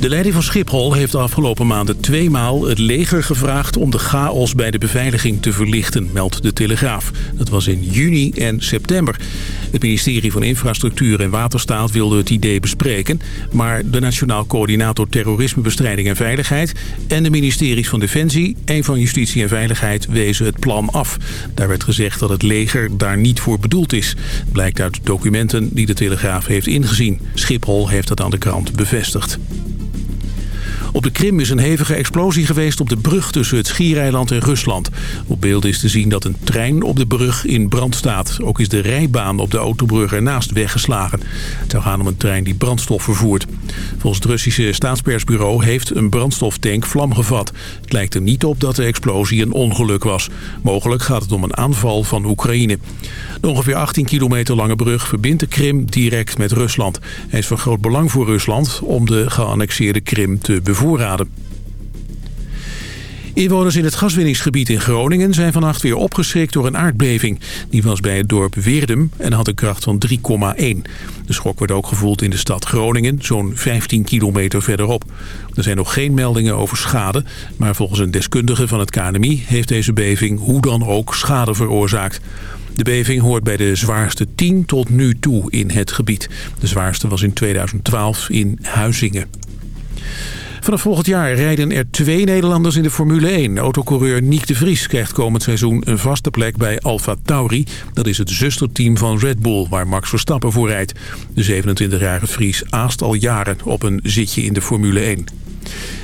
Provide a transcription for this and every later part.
De leiding van Schiphol heeft de afgelopen maanden tweemaal het leger gevraagd om de chaos bij de beveiliging te verlichten, meldt de Telegraaf. Dat was in juni en september. Het ministerie van Infrastructuur en Waterstaat wilde het idee bespreken, maar de Nationaal Coördinator Terrorismebestrijding en Veiligheid en de ministeries van Defensie en van Justitie en Veiligheid wezen het plan af. Daar werd gezegd dat het leger daar niet voor bedoeld is. Blijkt uit documenten die de Telegraaf heeft ingezien. Schiphol heeft dat aan de krant bevestigd. Op de Krim is een hevige explosie geweest op de brug tussen het Schiereiland en Rusland. Op beelden is te zien dat een trein op de brug in brand staat. Ook is de rijbaan op de autobrug ernaast weggeslagen. Het zou gaan om een trein die brandstof vervoert. Volgens het Russische staatspersbureau heeft een brandstoftank vlam gevat. Het lijkt er niet op dat de explosie een ongeluk was. Mogelijk gaat het om een aanval van Oekraïne. De ongeveer 18 kilometer lange brug verbindt de Krim direct met Rusland. Hij is van groot belang voor Rusland om de geannexeerde Krim te bevoorraden. Inwoners in het gaswinningsgebied in Groningen zijn vannacht weer opgeschrikt door een aardbeving. Die was bij het dorp Weerdum en had een kracht van 3,1. De schok werd ook gevoeld in de stad Groningen, zo'n 15 kilometer verderop. Er zijn nog geen meldingen over schade, maar volgens een deskundige van het KNMI heeft deze beving hoe dan ook schade veroorzaakt. De beving hoort bij de zwaarste 10 tot nu toe in het gebied. De zwaarste was in 2012 in Huizingen. Vanaf volgend jaar rijden er twee Nederlanders in de Formule 1. Autocoureur Nick de Vries krijgt komend seizoen een vaste plek bij Alfa Tauri. Dat is het zusterteam van Red Bull, waar Max Verstappen voor rijdt. De 27-jarige Vries aast al jaren op een zitje in de Formule 1.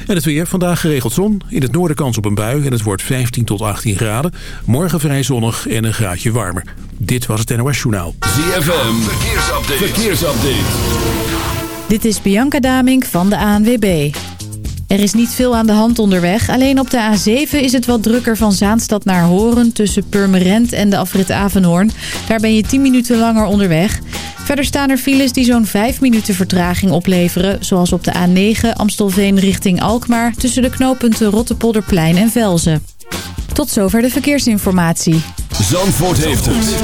En het weer. Vandaag geregeld zon. In het noorden kans op een bui en het wordt 15 tot 18 graden. Morgen vrij zonnig en een graadje warmer. Dit was het NOS Journaal. ZFM. Verkeersupdate. Verkeersupdate. Dit is Bianca Damink van de ANWB. Er is niet veel aan de hand onderweg. Alleen op de A7 is het wat drukker van Zaanstad naar Horen... tussen Purmerend en de afrit Avenhoorn. Daar ben je 10 minuten langer onderweg. Verder staan er files die zo'n 5 minuten vertraging opleveren... zoals op de A9 Amstelveen richting Alkmaar... tussen de knooppunten Rottepolderplein en Velzen. Tot zover de verkeersinformatie. Zandvoort heeft het.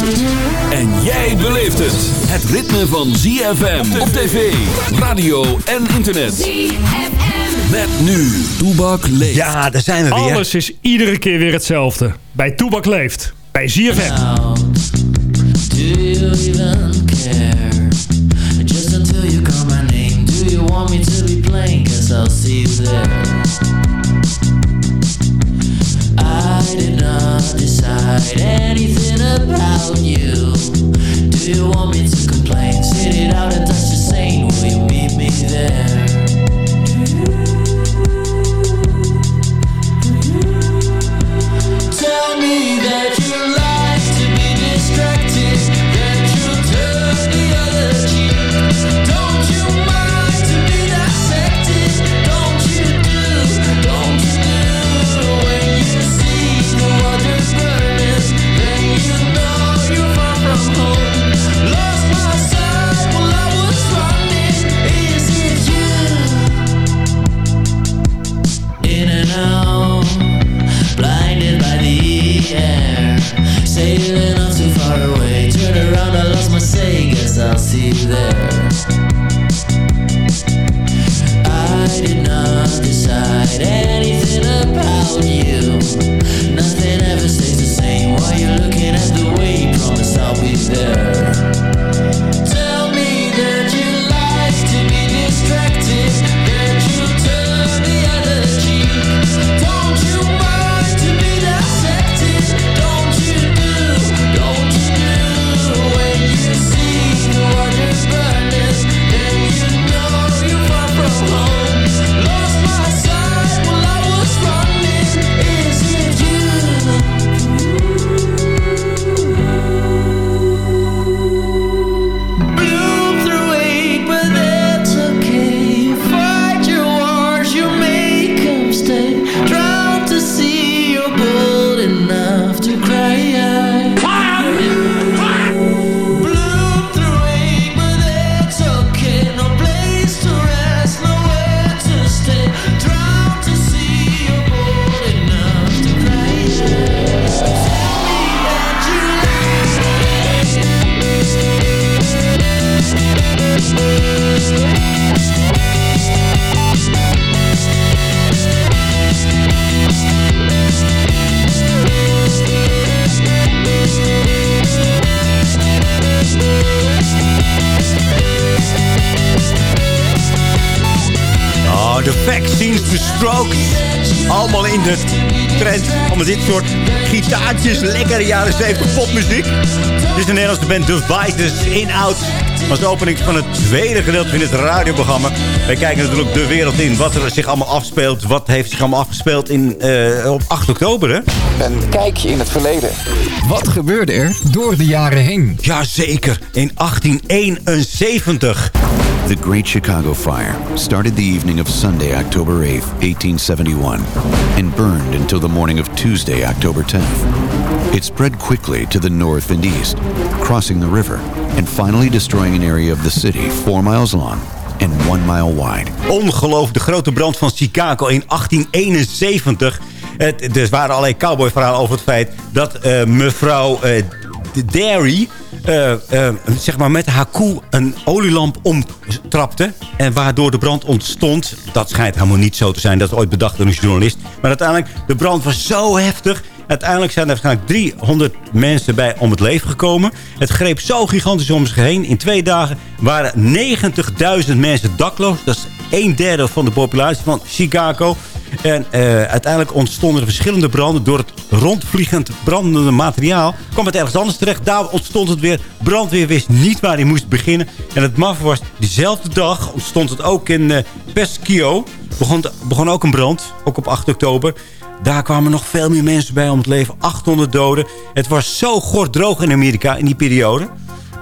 En jij beleeft het. Het ritme van ZFM op tv, radio en internet. ZFM. Met nu, Toebak leeft. Ja, daar zijn we weer. Alles is iedere keer weer hetzelfde. Bij Toebak leeft. Bij ZFM. Now, do you even care? Just until you call my name. Do you want me to be playing? Cause I'll see you there. I did not decide anything about you. Do you want me to complain? Sit it out and touch the same. Will you meet me there? I gitaartjes. Lekkere jaren 70 popmuziek. Dit is een Nederlandse band The Viters in Out. Als de opening van het tweede gedeelte van het radioprogramma. Wij kijken natuurlijk de wereld in. Wat er zich allemaal afspeelt. Wat heeft zich allemaal afgespeeld in, eh, op 8 oktober, hè? Een kijkje in het verleden. Wat gebeurde er door de jaren heen? Jazeker, in 1871. The Great Chicago Fire started the evening of Sunday, October 8th, 1871, and burned until the morning of Tuesday, October 10th. It spread quickly to the north and east, crossing the river, and finally destroying an area of the city four miles long and one mile wide. Ongelooflijk, de grote brand van Chicago in 1871. Het, er waren allerlei cowboyverhalen over het feit dat eh, mevrouw eh, Derry... eh, zeg maar met haar koe een olielamp omtrapte. En waardoor de brand ontstond. Dat schijnt helemaal niet zo te zijn. Dat is ooit bedacht door een journalist. Maar uiteindelijk, de brand was zo heftig. Uiteindelijk zijn er waarschijnlijk 300 mensen bij om het leven gekomen. Het greep zo gigantisch om zich heen. In twee dagen waren 90.000 mensen dakloos. Dat is een derde van de populatie van Chicago. En eh, uiteindelijk ontstonden er verschillende branden. Door het rondvliegend brandende materiaal kwam het ergens anders terecht. Daar ontstond het weer. Brandweer wist niet waar hij moest beginnen. En het maffe was, diezelfde dag ontstond het ook in eh Pesquio. Begon, begon ook een brand, ook op 8 oktober. Daar kwamen nog veel meer mensen bij om het leven. 800 doden. Het was zo gordroog in Amerika in die periode.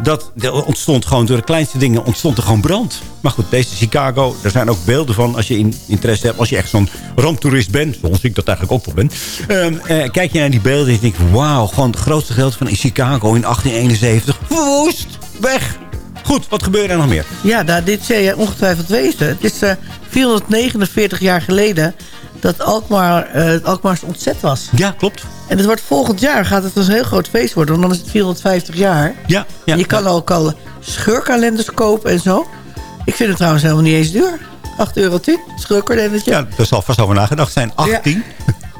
Dat er ontstond gewoon door de kleinste dingen ontstond er gewoon brand. Maar goed, deze Chicago, daar zijn ook beelden van als je in, interesse hebt. Als je echt zo'n ramptoerist bent, zoals ik dat eigenlijk ook wel ben. ehm, eh, kijk je naar die beelden en je wauw, gewoon het grootste geld van Chicago in 1871. Woest, weg. Goed, wat gebeurde er nog meer? Ja, dit zou je ongetwijfeld weten. Het is eh 449 jaar geleden dat Alkmaar, eh het Alkmaars ontzet was. Ja, klopt. En het wordt volgend jaar gaat het dus een heel groot feest worden. Want dan is het 450 jaar. Ja, ja. En je kan ook al scheurkalenders kopen en zo. Ik vind het trouwens helemaal niet eens duur. 8 euro 10, scheurkalendertje. Ja, daar zal vast over nagedacht zijn. 18.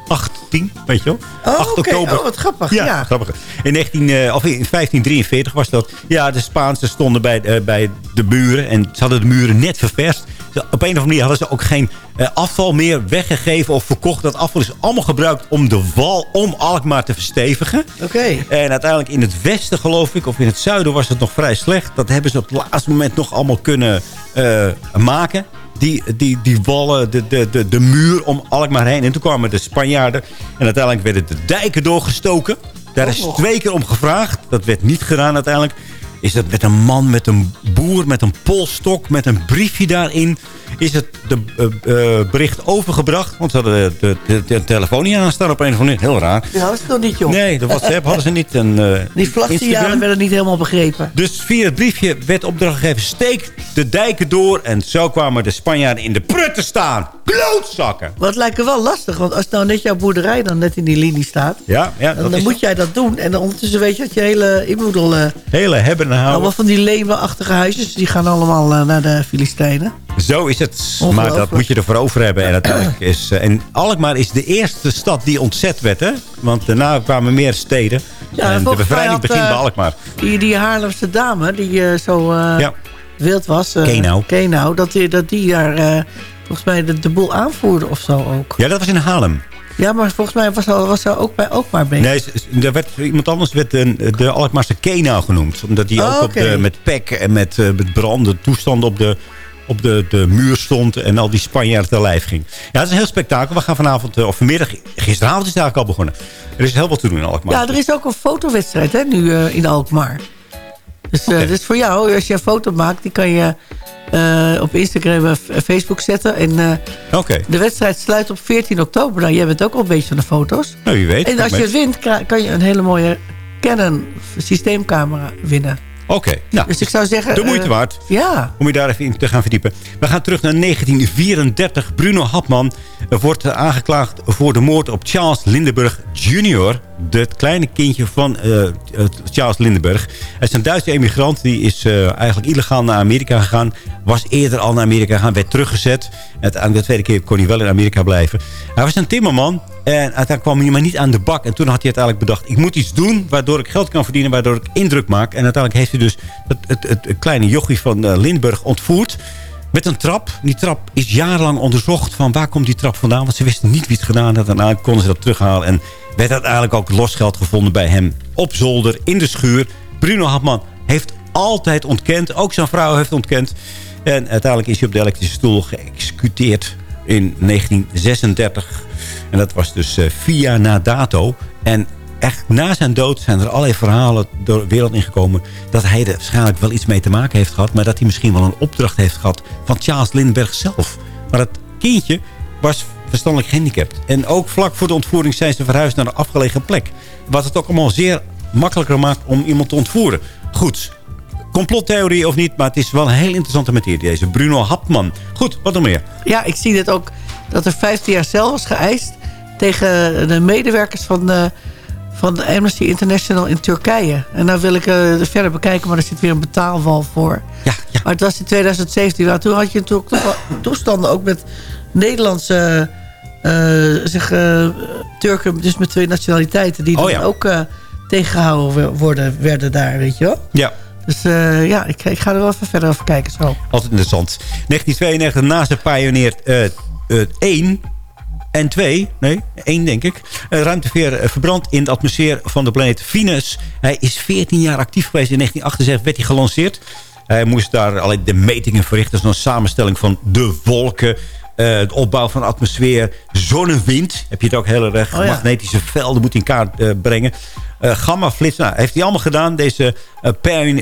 18, weet je wel? Oh, 8 oké. oktober. Oh, wat grappig. Ja, Ja. grappig. In, 19, eh, of in 1543 was dat. Ja, de Spaanse stonden bij, eh, bij de muren. En ze hadden de muren net ververst. Op een of andere manier hadden ze ook geen eh, afval meer weggegeven of verkocht. Dat afval is allemaal gebruikt om de wal om Alkmaar te verstevigen. Oké. En uiteindelijk in het westen, geloof ik, of in het zuiden was het nog vrij slecht. Dat hebben ze op het laatste moment nog allemaal kunnen eh, maken. Die, die, die wallen, de, de, de, de muur om Alkmaar heen. En toen kwamen de Spanjaarden. En uiteindelijk werden de dijken doorgestoken. Daar is twee keer om gevraagd. Dat werd niet gedaan uiteindelijk. Is dat met een man, met een boer, met een polstok, met een briefje daarin... is het de, eh, eh, bericht overgebracht. Want ze hadden de, de, de telefoon niet aanstaan op een of andere manier. Heel raar. Die hadden ze nog niet, joh. Nee, de WhatsApp hadden ze niet. En, eh, Die vlagsignalen werden niet helemaal begrepen. Dus via het briefje werd opdracht gegeven... steek de dijken door. En zo kwamen de Spanjaarden in de prut te staan. Klootzakken! Het lijkt me wel lastig. Want als nou net jouw boerderij dan net in die linie staat... Ja, ja dan, dan moet jij dat doen. En ondertussen weet je dat je hele inboedel... hele hebben en houden. allemaal van die leeuwenachtige huisjes... die gaan allemaal eh, naar de Filistijnen. Zo is het. Maar dat moet je ervoor over hebben. En, uiteindelijk is, eh, en Alkmaar is de eerste stad die ontzet werd. Hè? Want daarna kwamen meer steden. Ja, en de bevrijding had, begint bij eh, Alkmaar. Die, die Haarlemse dame die zo Ja. wild was... Kenau. Kenau, dat, die, dat die daar volgens mij de, de boel aanvoerde of zo ook. ja, dat was in Haarlem. Ja, maar volgens mij was, al- was ze ook bij ook maar bezig. Nee, er werd, iemand anders werd de, de Alkmaarse Kenau genoemd. Omdat die Oh, ook op oké. de, met pek en met, eh, met branden toestanden op de, op de, de muur stond. En al die Spanjaarden te lijf ging. Ja, het is een heel spektakel. We gaan vanavond, eh, of vanmiddag, gisteravond is het eigenlijk al begonnen. Er is heel wat te doen in Alkmaar. Ja, er is ook een fotowedstrijd hè, nu eh, in Alkmaar. Dus, eh Oké. dus voor jou, als je een foto maakt, die kan je eh, op Instagram en Facebook zetten. En eh, de wedstrijd sluit op 14 oktober. Nou, jij bent ook al een beetje van de foto's. nou wie weet. En als je wint, kan je een hele mooie Canon systeemcamera winnen. Oké, nou, Dus ik zou zeggen... de moeite eh, waard. Ja, Om je daar even in te gaan verdiepen. We gaan terug naar 1934. Bruno Hapman wordt aangeklaagd voor de moord op Charles Lindbergh Jr. Het kleine kindje van eh, Charles Lindbergh. Hij is een Duitse emigrant. Die is eh, eigenlijk illegaal naar Amerika gegaan. Was eerder al naar Amerika gegaan. Werd teruggezet. En uiteindelijk de tweede keer kon hij wel in Amerika blijven. Hij was een timmerman. En uiteindelijk kwam hij maar niet aan de bak. En toen had hij uiteindelijk bedacht... ik moet iets doen waardoor ik geld kan verdienen... waardoor ik indruk maak. En uiteindelijk heeft hij dus het, het, het, kleine jochie van eh, Lindbergh ontvoerd. Met een trap. Die trap is jarenlang onderzocht van waar komt die trap vandaan. Want ze wisten niet wie het gedaan had. Daarna konden ze dat terughalen. En werd uiteindelijk ook losgeld gevonden bij hem op zolder in de schuur. Bruno Hartman heeft altijd ontkend. Ook zijn vrouw heeft ontkend. En uiteindelijk is hij op de elektrische stoel geëxecuteerd in 1936. En dat was dus eh, via na dato. En echt na zijn dood zijn er allerlei verhalen door de wereld ingekomen... dat hij er waarschijnlijk wel iets mee te maken heeft gehad... maar dat hij misschien wel een opdracht heeft gehad van Charles Lindbergh zelf. Maar het kindje was verstandelijk gehandicapt. En ook vlak voor de ontvoering zijn ze verhuisd naar een afgelegen plek. Wat het ook allemaal zeer makkelijker maakt om iemand te ontvoeren. Goed, complottheorie of niet, maar het is wel een heel interessante materie. Deze Bruno Hapman. Goed, wat nog meer? Ja, ik zie dit ook dat er 15 jaar cel was geëist... tegen de medewerkers van, de, van de Amnesty International in Turkije. En nou wil ik uh, verder bekijken, maar er zit weer een betaalwal voor. Ja, ja. Maar het was in 2017. Nou, toen had je natuurlijk toestanden ook met Nederlandse... Uh, zeg, uh, Turken, dus met twee nationaliteiten... die Oh, dan ja. ook uh, tegengehouden worden, werden daar, weet je wel. Ja, Dus uh, ja, ik, ik ga er wel even verder over kijken zo. altijd interessant. 1992, NASA pioneert uh, 1 en 2, nee, 1 denk ik. Ruimteveer verbrandt in de atmosfeer van de planeet Venus. Hij is 14 jaar actief geweest. In 1978 werd hij gelanceerd. Hij moest daar allerlei de metingen verrichten. Zo'n samenstelling van de wolken... Uh, het opbouw van atmosfeer, zonnewind. Heb je het ook heel erg. Oh, ja. Magnetische velden moet in kaart uh, brengen. Uh, gamma flits, nou, heeft hij allemaal gedaan. Deze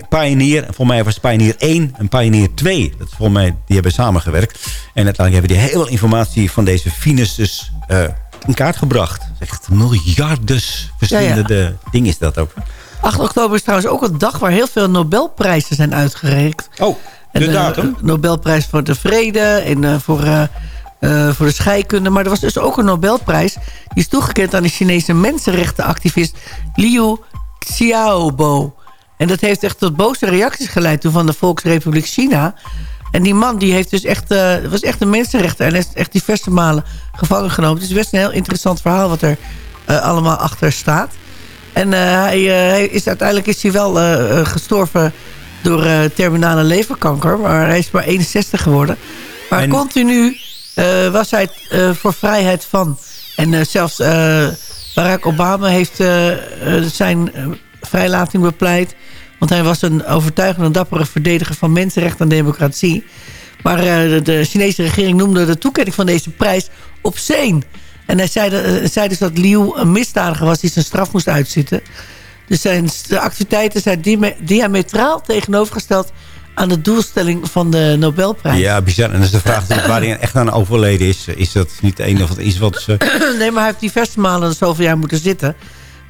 Pioneer, voor mij was Pioneer 1 en Pioneer 2. Dat is volgens mij, die hebben samengewerkt. En uiteindelijk hebben die hele informatie van deze Venus dus in kaart gebracht. Echt miljardes verschillende ja, ja. dingen is dat ook. 8 oktober is trouwens ook een dag waar heel veel Nobelprijzen zijn uitgereikt. Oh, de en, datum? Nobelprijs voor de vrede en uh, voor, uh, voor de scheikunde. Maar er was dus ook een Nobelprijs. Die is toegekend aan de Chinese mensenrechtenactivist Liu Xiaobo. En dat heeft echt tot boze reacties geleid toen van de Volksrepubliek China. En die man die heeft dus echt, was echt een mensenrechter. En is echt diverse malen gevangen genomen. Het is best een heel interessant verhaal wat er allemaal achter staat. En hij, hij is, uiteindelijk is hij wel gestorven door uh, terminale leverkanker. Maar hij is maar 61 geworden. Maar en... continu uh, was hij uh, voor vrijheid van. En zelfs Barack Obama heeft zijn vrijlating bepleit. Want hij was een overtuigende dappere verdediger van mensenrechten en democratie. Maar de, de Chinese regering noemde de toekenning van deze prijs obscene. En hij zei, zei dus dat Liu een misdadiger was die zijn straf moest uitzitten. Dus zijn, de activiteiten zijn diametraal tegenovergesteld aan de doelstelling van de Nobelprijs. Ja, bizar. En dat is de vraag waar hij echt aan overleden is. Is dat niet een of iets wat ze... nee, maar hij heeft diverse malen zoveel jaar moeten zitten.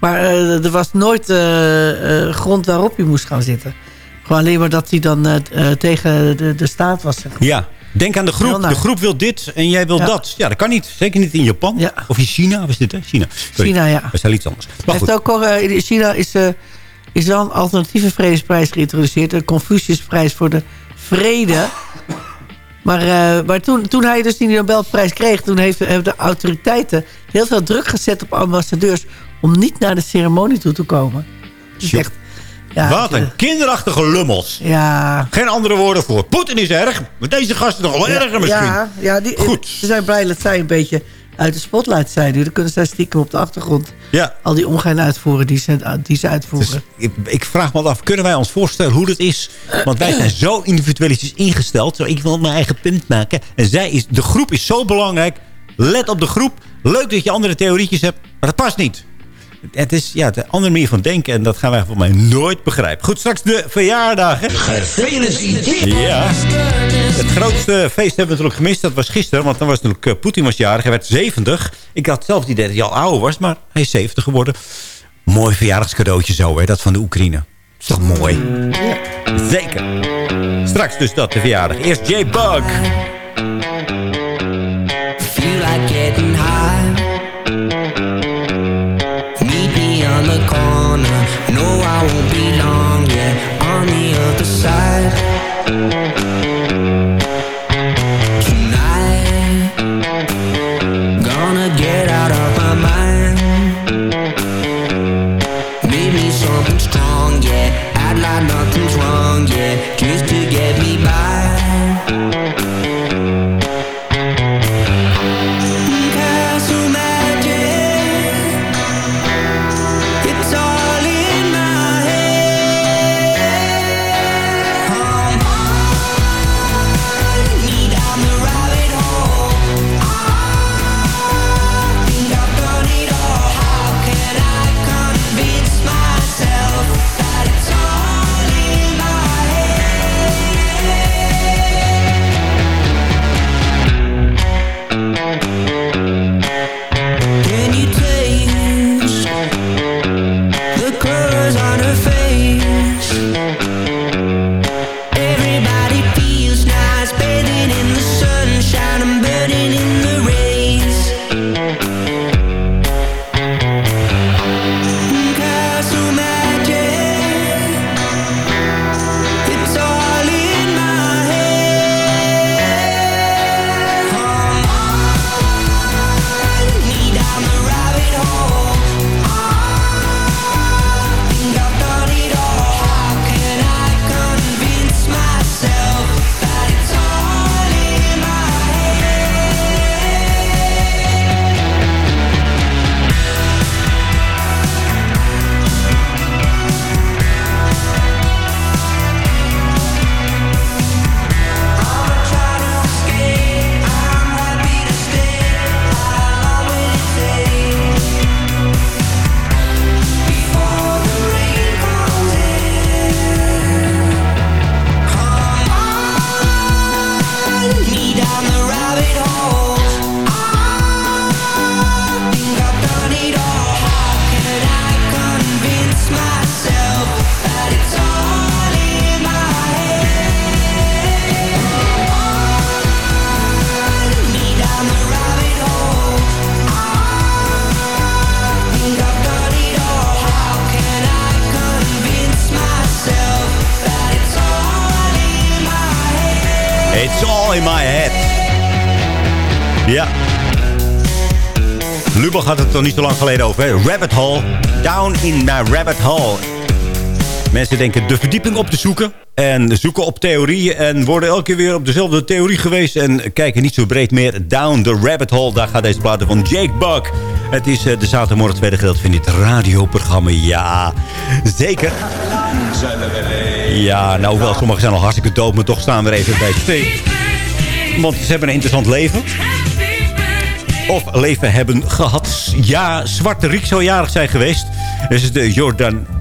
Maar uh, er was nooit uh, uh, grond waarop hij moest gaan zitten. Gewoon alleen maar dat hij dan tegen de, de staat was. Zeg. Ja, Denk aan de groep. De groep wil dit en jij wil ja. dat. Ja, dat kan niet. Zeker niet in Japan. Ja. Of in China. Wat is dit, hè? China. Sorry. China, ja. Dat is iets anders. Maar heeft ook uh, in China is, uh, is wel een alternatieve vredesprijs geïntroduceerd. De Confuciusprijs voor de vrede. Maar, uh, maar toen, toen hij dus die Nobelprijs kreeg... toen heeft, hebben de autoriteiten heel veel druk gezet op ambassadeurs... om niet naar de ceremonie toe te komen. Dus echt... Ja, Wat een kinderachtige lummels. Ja. Geen andere woorden voor. Poetin is erg. Maar deze gasten nog wel ja, erger misschien. Ja, ja die, Goed. Ze zijn blij dat zij een beetje uit de spotlight zijn nu. Dan kunnen zij stiekem op de achtergrond ja. al die ongein uitvoeren die ze, die ze uitvoeren. Dus ik, ik, vraag me af, kunnen wij ons voorstellen hoe dat is? Want wij zijn zo individualistisch ingesteld. Zo, ik wil mijn eigen punt maken. En zij is, de groep is zo belangrijk. Let op de groep. Leuk dat je andere theorietjes hebt. Maar dat past niet. Het is ja, de andere manier van denken. En dat gaan wij volgens mij nooit begrijpen. Goed, straks de verjaardagen. Gefeliciteerd. Ja. Het grootste feest hebben we natuurlijk gemist. Dat was gisteren. Want dan was natuurlijk uh, Poetin was jarig. Hij werd 70. Ik had zelf het idee dat hij al ouder was. Maar hij is 70 geworden. Mooi verjaardagscadeautje zo. Hè, dat van de Oekraïne. Is toch mooi? Ja. Zeker. Straks dus dat de verjaardag. Eerst J-Bug. Mm-hmm. Lubach had het nog niet zo lang geleden over. Hè? Rabbit hole. Down in my rabbit hole. Mensen denken de verdieping op te zoeken. En zoeken op theorieën. En worden elke keer weer op dezelfde theorie geweest. En kijken niet zo breed meer. Down the rabbit hole. Daar gaat deze plaat van Jake Buck. Het is eh, de zaterdagmorgen tweede gedeelte van dit radioprogramma. Ja, zeker. Ja, nou hoewel sommigen zijn al hartstikke dood. Maar toch staan we er even bij stil. Want ze hebben een interessant leven. Of leven hebben gehad. Ja, Zwarte Riek zou jarig zijn geweest. Dat is de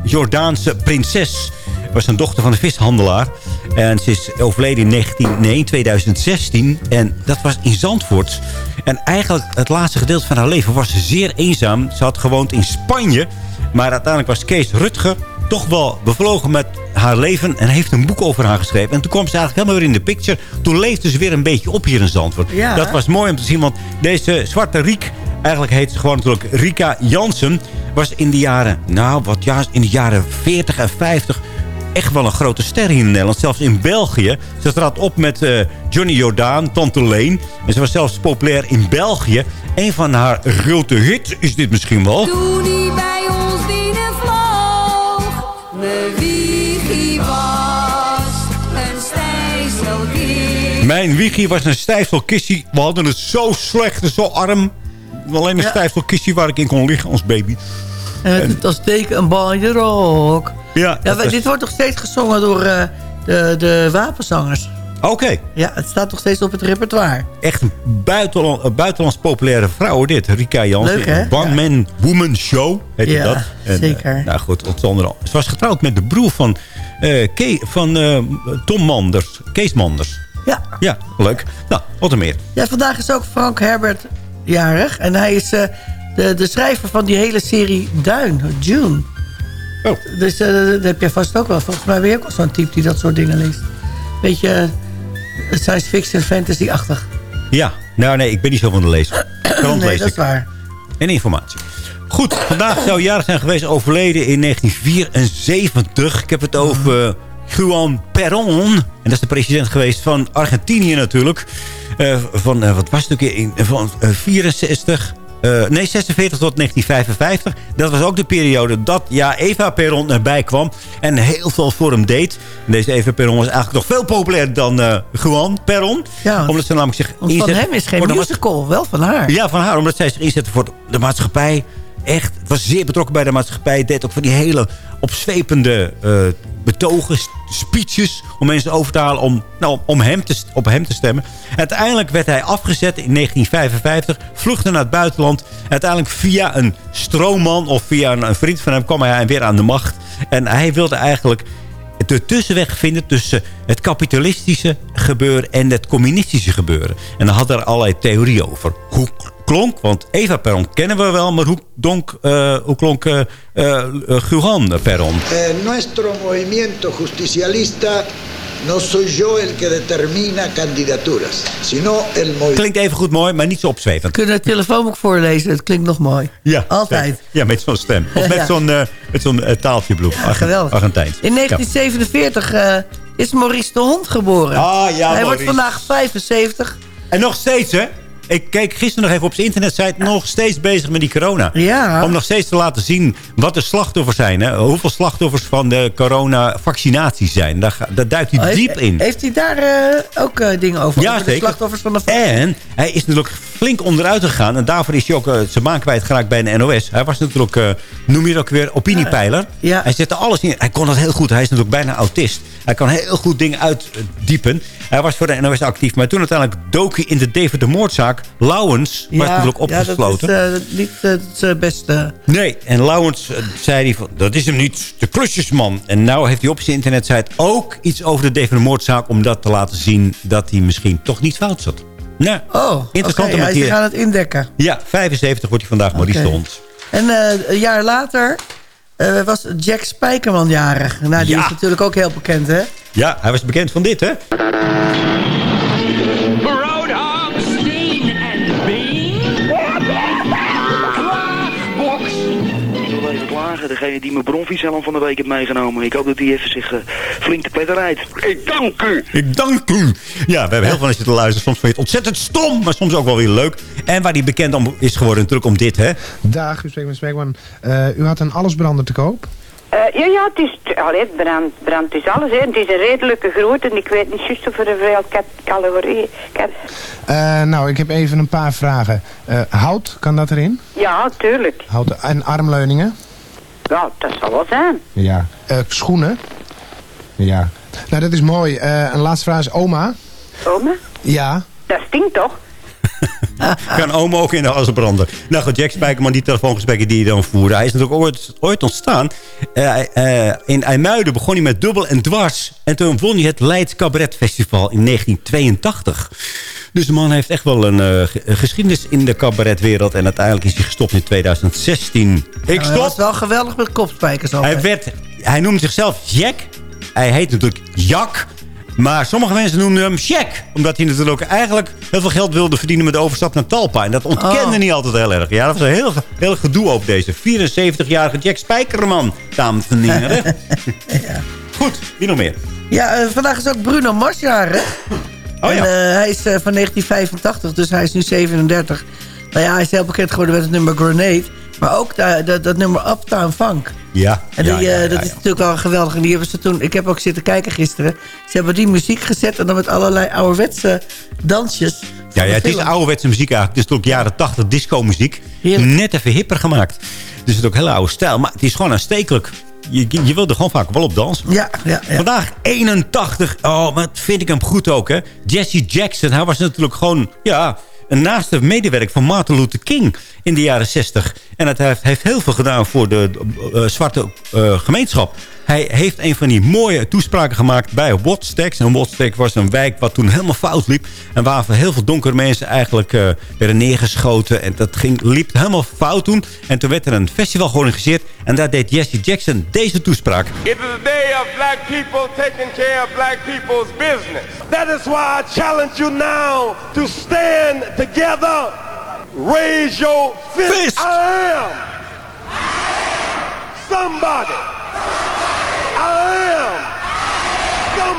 Jordaanse prinses. Was een dochter van een vishandelaar. En ze is overleden in 19, nee, 2016. En dat was in Zandvoort. En eigenlijk het laatste gedeelte van haar leven was zeer eenzaam. Ze had gewoond in Spanje. Maar uiteindelijk was Kees Rutger toch wel bevlogen met haar leven. En heeft een boek over haar geschreven. En toen kwam ze eigenlijk helemaal weer in de picture. Toen leefde ze weer een beetje op hier in Zandvoort. Ja. Dat was mooi om te zien. Want deze Zwarte Riek, eigenlijk heet ze gewoon natuurlijk Rika Jansen. Was in de jaren, nou wat ja, in de jaren 40 en 50 echt wel een grote ster hier in Nederland. Zelfs in België. Ze trad op met eh, Johnny Jordaan, Tante Leen. En ze was zelfs populair in België. Een van haar grote hits is dit misschien wel. Toen hij bij ons binnenvloog, mijn wiegje was een stijfselkind. Mijn wiegie was een stijfselkissie. We hadden het zo slecht en zo arm. Alleen een Ja. stijfselkissie waar ik in kon liggen als baby. En met het als teken een bal in je rok. Ja, Ja, dit wordt nog steeds gezongen door eh, de, de wapenzangers. Oké. Ja, het staat nog steeds op het repertoire. Echt een buitenland, een buitenlands populaire vrouw dit. Rika Jansen. Leuk, hè? One Man Woman Show heette Ja, dat. En, zeker. eh, nou goed, zonder al. Ze was getrouwd met de broer van, eh, Ke- van eh, Tom Manders. Kees Manders. Ja. Ja, leuk. Nou, wat er meer. ja, vandaag is ook Frank Herbert jarig. En hij is eh, de, de schrijver van die hele serie Duin, June. Oh. Dus eh, dat heb jij vast ook wel. Volgens mij ben je ook wel zo'n type die dat soort dingen leest. Beetje eh, science fiction, fantasy-achtig. Ja, nou nee, ik ben niet zo van de lezen. Krant nee, lees dat is waar. En informatie. Goed, vandaag zou jarig zijn geweest overleden in 1974. Ik heb het over Juan Perón. En dat is de president geweest van Argentinië natuurlijk. Eh, van, eh, wat was het ook van eh, 64... eh, nee, 46 tot 1955. Dat was ook de periode dat ja, Eva Perón erbij kwam. En heel veel voor hem deed. En deze Eva Perón was eigenlijk nog veel populairder dan Juan Perón. Ja, omdat ze namelijk zich Want van inzet hem is geen de musical, wel van haar. ja, van haar. Omdat zij zich inzette voor de maatschappij. Echt, was zeer betrokken bij de maatschappij. Deed ook van die hele opzwepende betogen, speeches... om mensen over te halen om, nou, om hem te, op hem te stemmen. Uiteindelijk werd hij afgezet in 1955. Vluchtte naar het buitenland. Uiteindelijk via een stroomman of via een, een vriend van hem... kwam hij weer aan de macht. En hij wilde eigenlijk de tussenweg vinden tussen het kapitalistische gebeuren en het communistische gebeuren. En dan had er allerlei theorieën over. Hoe klonk, want Eva Perón kennen we wel, maar hoe, donk, eh, hoe klonk eh eh, Juan Perón? En nuestro movimiento justicialista no soy yo el que determina candidaturas, sino el movimiento. Klinkt even goed mooi, maar niet zo opzwevend. Kunnen het telefoonboek voorlezen, het klinkt nog mooi. Ja, Altijd. Ja, met zo'n stem. Of met Ja. zo'n eh, met zo'n eh, taaltje bloem. geweldig. Argentijns. In 1947 eh, is Maurice de Hond geboren. Ah, ja, Hij wordt vandaag 75. En nog steeds, hè? Ik keek gisteren nog even op zijn internetsite. Nog steeds bezig met die corona. Ja. Om nog steeds te laten zien wat de slachtoffers zijn. Hè? Hoeveel slachtoffers van de corona-vaccinatie zijn. Daar, duikt hij Oh, heeft- diep in. Heeft hij daar eh, ook eh, dingen over? Ja, over de zeker. slachtoffers van de En hij is natuurlijk flink onderuit gegaan. En daarvoor is hij ook eh, zijn baan kwijtgeraakt bij de NOS. Hij was natuurlijk, noem je dat ook weer, opiniepeiler. Ja. Hij zette alles in. Hij kon dat heel goed. Hij is natuurlijk bijna autist. Hij kan heel goed dingen uitdiepen. Hij was voor de NOS actief. Maar toen uiteindelijk dook hij in de David de moordzaak. Lauwens was natuurlijk opgesloten. Ja, dat is eh, niet eh, het eh, beste. Nee, en Lauwens eh, zei hij van, dat is hem niet, de klusjesman. En nou heeft hij op zijn internetsite ook iets over de David de moordzaak... om dat te laten zien dat hij misschien toch niet fout zat. Nou, Oh, interessant. oké, hij is zich aan het indekken. Ja, 75 wordt hij vandaag Maurice Oké. de Hond. En eh, een jaar later eh, was Jack Spijkerman jarig. Nou, die Ja. is natuurlijk ook heel bekend, hè? Ja, hij was bekend van dit, hè? Degene die mijn bronfietshelm van de week heeft meegenomen. Ik hoop dat hij even zich eh, flink te pletter rijdt. Ik dank u! Ik dank u. Ja, we hebben heel veel mensen te luisteren. Soms vind je het ontzettend stom, maar soms ook wel weer leuk. En waar die bekend om is geworden natuurlijk om dit, hè? Dag, u spreekt met Spekman. Eh, u had een allesbrander te koop? Eh, ja, ja, het is, allee, het brand, brand is alles. Hè. Het is een redelijke grootte en ik weet niet juist hoeveel cat- calorieën. ik heb. Eh, nou, ik heb even een paar vragen. Eh, hout, kan dat erin? Ja, tuurlijk. Hout en armleuningen? Ja, dat zal wel zijn. Ja. Eh, schoenen? Ja. Nou, dat is mooi. Eh, een laatste vraag is oma. Oma? Ja. Dat stinkt toch? Kan oma ook in de as branden. Nou goed, Jack Spijkerman, die telefoongesprekken die hij dan voerde. Hij is natuurlijk ooit, ooit ontstaan. Eh, eh, in IJmuiden begon hij met dubbel en dwars. En toen won hij het Leids Cabaret Festival in 1982. Dus de man heeft echt wel een eh, ge- geschiedenis in de cabaretwereld. En uiteindelijk is hij gestopt in 2016. Ik Hij stop! was wel geweldig met kopspijkers altijd. Hij, werd, hij noemde zichzelf Jack. Hij heet natuurlijk Jack. Maar sommige mensen noemden hem Jack. Omdat hij natuurlijk ook eigenlijk heel veel geld wilde verdienen met de overstap naar Talpa. En dat ontkende Oh. niet altijd heel erg. Ja, dat was een heel, heel gedoe over deze 74-jarige Jack Spijkerman, dames en heren. Goed, wie nog meer? Ja, eh, vandaag is ook Bruno Mars jarig. Oh, ja. eh, hij is eh, van 1985, dus hij is nu 37. Nou ja, hij is heel bekend geworden met het nummer Grenade. Maar ook da- dat- dat nummer Uptown Funk. Ja, En die, ja, eh, ja, dat is natuurlijk wel geweldig. En die hebben ze toen, ik heb ook zitten kijken gisteren. Ze hebben die muziek gezet en dan met allerlei ouderwetse dansjes. Ja, ja, het is film. ouderwetse muziek eigenlijk. Het is ook jaren 80 disco muziek. Heerlijk. Net even hipper gemaakt. Dus het is ook hele oude stijl. Maar het is gewoon aanstekelijk. Je, je wil er gewoon vaak wel op dansen. Ja, ja, ja. Vandaag 81. Oh, maar dat vind ik hem goed ook, hè. Jesse Jackson, hij was natuurlijk gewoon... Ja, een naaste medewerker van Martin Luther King in de jaren 60. En het heeft, heeft heel veel gedaan voor de eh, zwarte eh, gemeenschap. Hij heeft een van die mooie toespraken gemaakt bij Woodstock. En Woodstock was een wijk wat toen helemaal fout liep. En waar heel veel donkere mensen eigenlijk eh, werden neergeschoten. En dat ging, liep helemaal fout toen. En toen werd er een festival georganiseerd. En daar deed Jesse Jackson deze toespraak. It is a day of black people taking care of black people's business. That is why I challenge you now to stand together. Raise your fist. I am somebody. I am somebody. I may be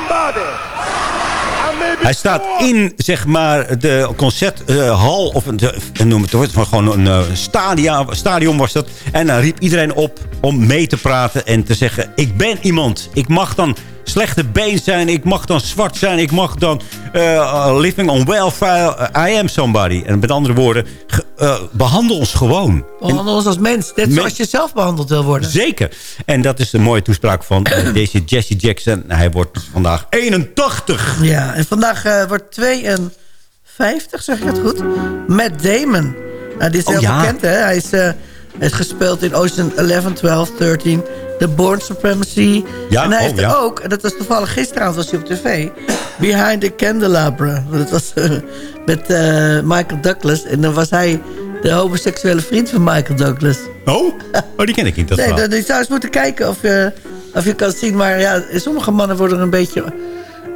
Hij staat in, zeg maar, de concerthal, of een, de- noem het woord, maar gewoon een eh, stadia, stadion was dat. En dan riep iedereen op om mee te praten en te zeggen, ik ben iemand. Ik mag dan slechte been zijn, ik mag dan zwart zijn, ik mag dan eh, living on welfare, I am somebody. En met andere woorden, eh, behandel ons gewoon. Behandel ons als mens. Net zoals je zelf behandeld wil worden. Zeker. En dat is de mooie toespraak van eh, deze Jesse Jackson. Hij wordt vandaag 81. Ja, en vandaag eh, wordt 52, zeg ik het goed? Matt Damon. Nou, dit is Oh, heel ja. bekend, hè? Hij is, eh, hij is gespeeld in Ocean 11, 12, 13... The Born Supremacy. Ja, en hij oh, heeft ja. ook, en dat was toevallig gisteravond was hij op tv... Behind the Candelabra. Dat was eh, met eh, Michael Douglas. En dan was hij de homoseksuele vriend van Michael Douglas. Oh? Oh, die ken ik niet. Dat nee, dan, je zou eens moeten kijken of, je of je kan zien. Maar ja, sommige mannen worden er een beetje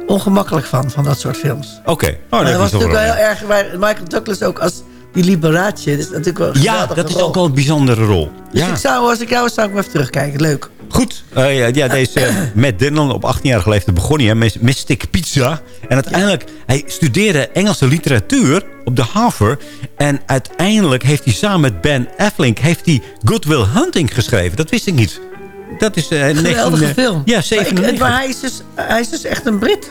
ongemakkelijk van, van dat soort films. Oké. Oh, dat dat was natuurlijk wel heel erg... waar Michael Douglas ook als die liberatie. Dat is natuurlijk wel Ja, dat is rol. ook wel een bijzondere rol. Dus Ja. ik zou, als ik jou was, zou ik hem even terugkijken. Leuk. Goed. Eh, ja, ja, deze eh, Matt Dillon op 18-jarige leeftijd begon hij hè, met Mystic Pizza. En uiteindelijk, hij studeerde Engelse literatuur op de Harvard. En uiteindelijk heeft hij samen met Ben Affleck heeft hij Good Will Hunting geschreven. Dat wist ik niet. Dat is eh, Een geweldige 19, film. Ja, Maar, ik, 97. maar hij, is dus, hij is dus echt een Brit.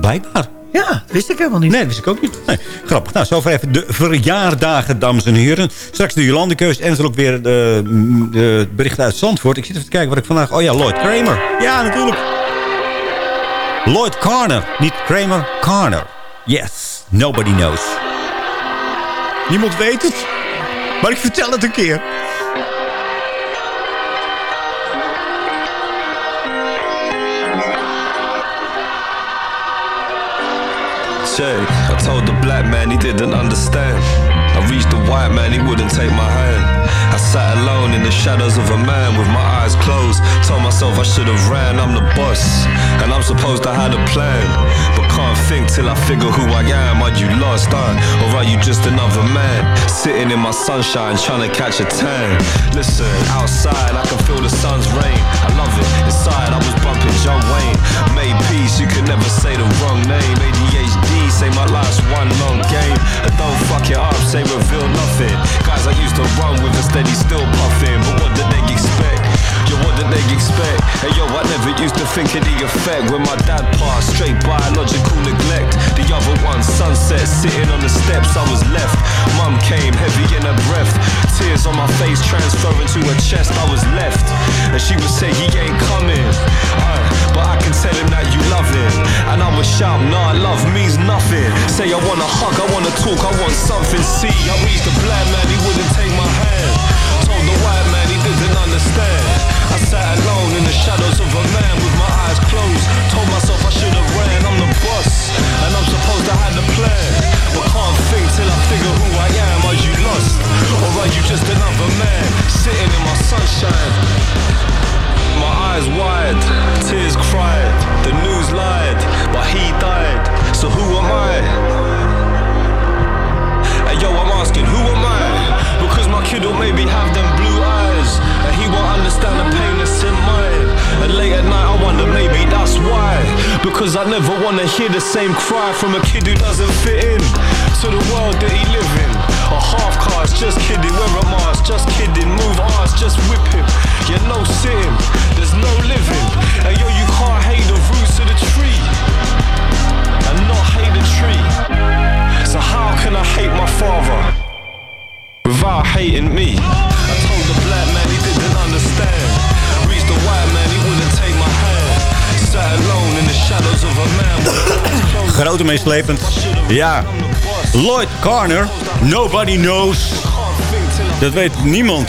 Blijkbaar. Ja, dat wist ik helemaal niet. Nee, dat wist ik ook niet. Nee, grappig. Nou, zover even de verjaardagen, dames en heren. Straks de Jolandekeus en er ook weer de, de berichten uit Zandvoort. Ik zit even te kijken wat ik vandaag... Oh ja, Lloyd Kramer. Ja, natuurlijk. Lloyd Carner. Niet Kramer, Carner. Yes, nobody knows. Niemand weet het. Maar ik vertel het een keer. I told the black man he didn't understand. I reached the white man, he wouldn't take my hand. I sat alone in the shadows of a man with my eyes closed. Told myself I should have ran, I'm the boss. And I'm supposed to have a plan. But can't think till I figure who I am. Are you lost, huh? Or are you just another man? Sitting in my sunshine, trying to catch a tan. Listen, outside I can feel the sun's rain. I love it. Inside I was bumping John Wayne. Made peace, you could never say the wrong name. ADHD, say my life's one long game. And don't fuck it up, say reveal nothing. Guys I used to run with a steady still puffing. But what did they expect? What did they expect? Hey yo, I never used to think of the effect when my dad passed. Straight biological neglect. The other one, sunset, sitting on the steps, I was left. Mum came, heavy in her breath. Tears on my face, transferring to her chest, I was left. And she would say, he ain't coming. Uh, but I can tell him that you love him. And I would shout, nah, love means nothing. Say I wanna hug, I wanna talk, I want something. See, I reached the black man, he wouldn't take my hand. Meeslepend. Ja. Lloyd Carner. Nobody knows. Dat weet niemand.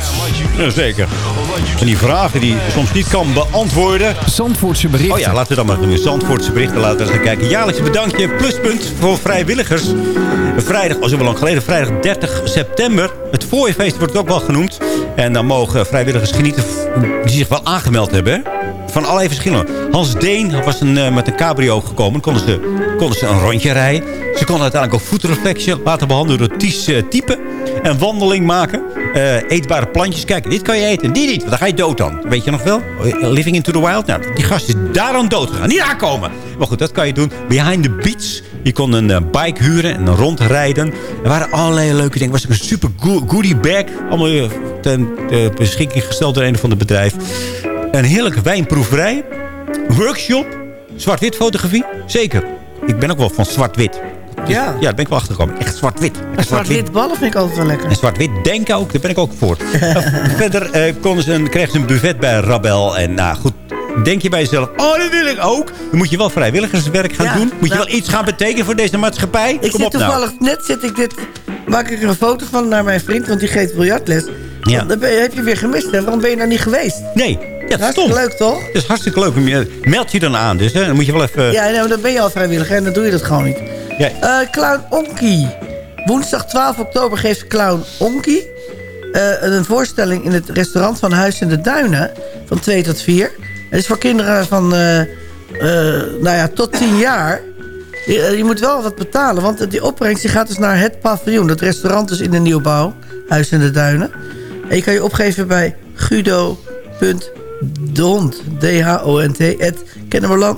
Jazeker. En die vragen die je soms niet kan beantwoorden. Zandvoortse berichten. Oh ja, laten we dan maar doen. Zandvoortse berichten laten we eens gaan kijken. Jaarlijks bedankje pluspunt voor vrijwilligers. Vrijdag, al zo lang geleden, vrijdag 30 september. Het fooiefeest wordt ook wel genoemd. En dan mogen vrijwilligers genieten die zich wel aangemeld hebben. hè? Van allerlei verschillen. Hans Deen was een, eh, met een cabrio gekomen. Konden ze, konden ze een rondje rijden. Ze konden uiteindelijk ook voetreflexje laten behandelen door eh, typen. Een wandeling maken. Eh, eetbare plantjes. Kijk, dit kan je eten. Die niet, want dan ga je dood dan. Weet je nog wel? Living into the wild. Nou, die gast is daar aan dood gegaan. Niet aankomen. Maar goed, dat kan je doen. Behind the beach. Je kon een eh, bike huren en rondrijden. Er waren allerlei leuke dingen. Er was ook een super go- goodie bag. Allemaal eh, ten eh, beschikking gesteld door een of ander bedrijf. Een heerlijke wijnproeverij. Workshop. Zwart-wit fotografie. Zeker. Ik ben ook wel van zwart-wit. Dus- Ja. ja, daar ben ik wel achtergekomen. Echt zwart-wit. Zwart-wit ballen vind ik altijd wel lekker. En zwart-wit denken ook, daar ben ik ook voor. Verder konden ze een, kregen ze een buffet bij Rabel. En nou goed, denk je bij jezelf... Oh, dat wil ik ook. Dan moet je wel vrijwilligerswerk gaan Ja, doen. Moet je nou- wel iets gaan betekenen voor deze maatschappij. Ik Kom zit op nou. toevallig, net zit ik dit, maak ik er een foto van naar mijn vriend, want die geeft biljartles. Ja. Dan heb je weer gemist, hè? Waarom ben je nou niet geweest? Nee, ja, dat is leuk, toch? Het is hartstikke leuk. Meld je dan aan. Dus hè, dan moet je wel even... Ja, nee, maar dan ben je al vrijwilliger en dan doe je dat gewoon niet. Ja. Eh, Clown Onky. Woensdag 12 oktober geeft Clown Onky eh, een voorstelling in het restaurant van Huis in de Duinen van 2 tot 4. Het is voor kinderen van eh, nou ja, tot 10 jaar. Je, je moet wel wat betalen, want die opbrengst die gaat dus naar het paviljoen. Dat restaurant is in de nieuwbouw, Huis in de Duinen. En je kan je opgeven bij guido.dehond, D-H-O-N-T, at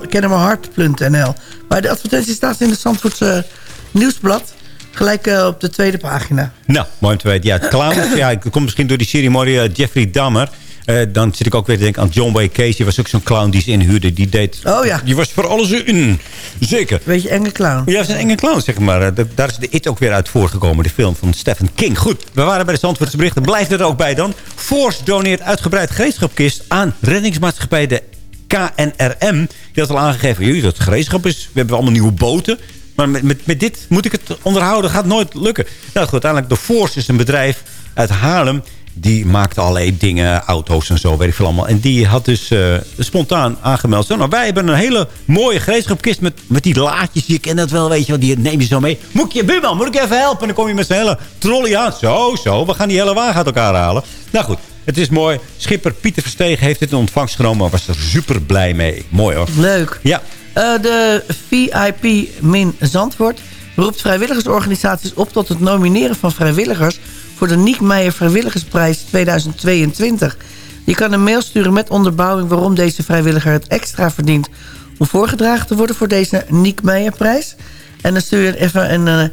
kennemerhart.nl. Maar de advertentie staat in het Zandvoortse nieuwsblad. Gelijk eh, op de tweede pagina. Nou, mooi om te weten. Ja, clowns. ja, ik kom misschien door die serie mooie eh, Jeffrey Dahmer. Eh, dan zit ik ook weer te denken aan John Wayne Casey. was ook zo'n clown die ze inhuurde. Die deed... Oh ja. Die was voor alles in. Zeker. Beetje enge clown. Ja, het is een enge clown, zeg maar. Eh, da- Daar is de It ook weer uit voortgekomen. De film van Stephen King. Goed, we waren bij de Zandvoortse berichten. Blijf er ook bij dan. Force doneert uitgebreid gereedschapkist aan reddingsmaatschappij de KNRM. Die had al aangegeven, jullie dat gereedschap is. We hebben allemaal nieuwe boten. Maar met, met, met dit moet ik het onderhouden. gaat nooit lukken. Nou goed, uiteindelijk de Force is een bedrijf uit Haarlem. Die maakte allerlei dingen, auto's en zo, weet ik veel allemaal. En die had dus eh, spontaan aangemeld. Zo, nou, wij hebben een hele mooie gereedschapkist met, met die laadjes. Je kent dat wel, weet je wel. Die neem je zo mee. Moet je, Buurman, moet ik even helpen? En dan kom je met zijn hele trolley aan. Zo, zo. We gaan die hele wagen uit elkaar halen. Nou goed, het is mooi. Schipper Pieter Verstegen heeft dit in ontvangst genomen. Was er super blij mee. Mooi hoor. Leuk. Ja. Eh, de VIP Min Zandvoort roept vrijwilligersorganisaties op tot het nomineren van vrijwilligers voor de Niek Meijer Vrijwilligersprijs 2022. Je kan een mail sturen met onderbouwing waarom deze vrijwilliger het extra verdient om voorgedragen te worden voor deze Niek Meijerprijs. En dan stuur je even een eh,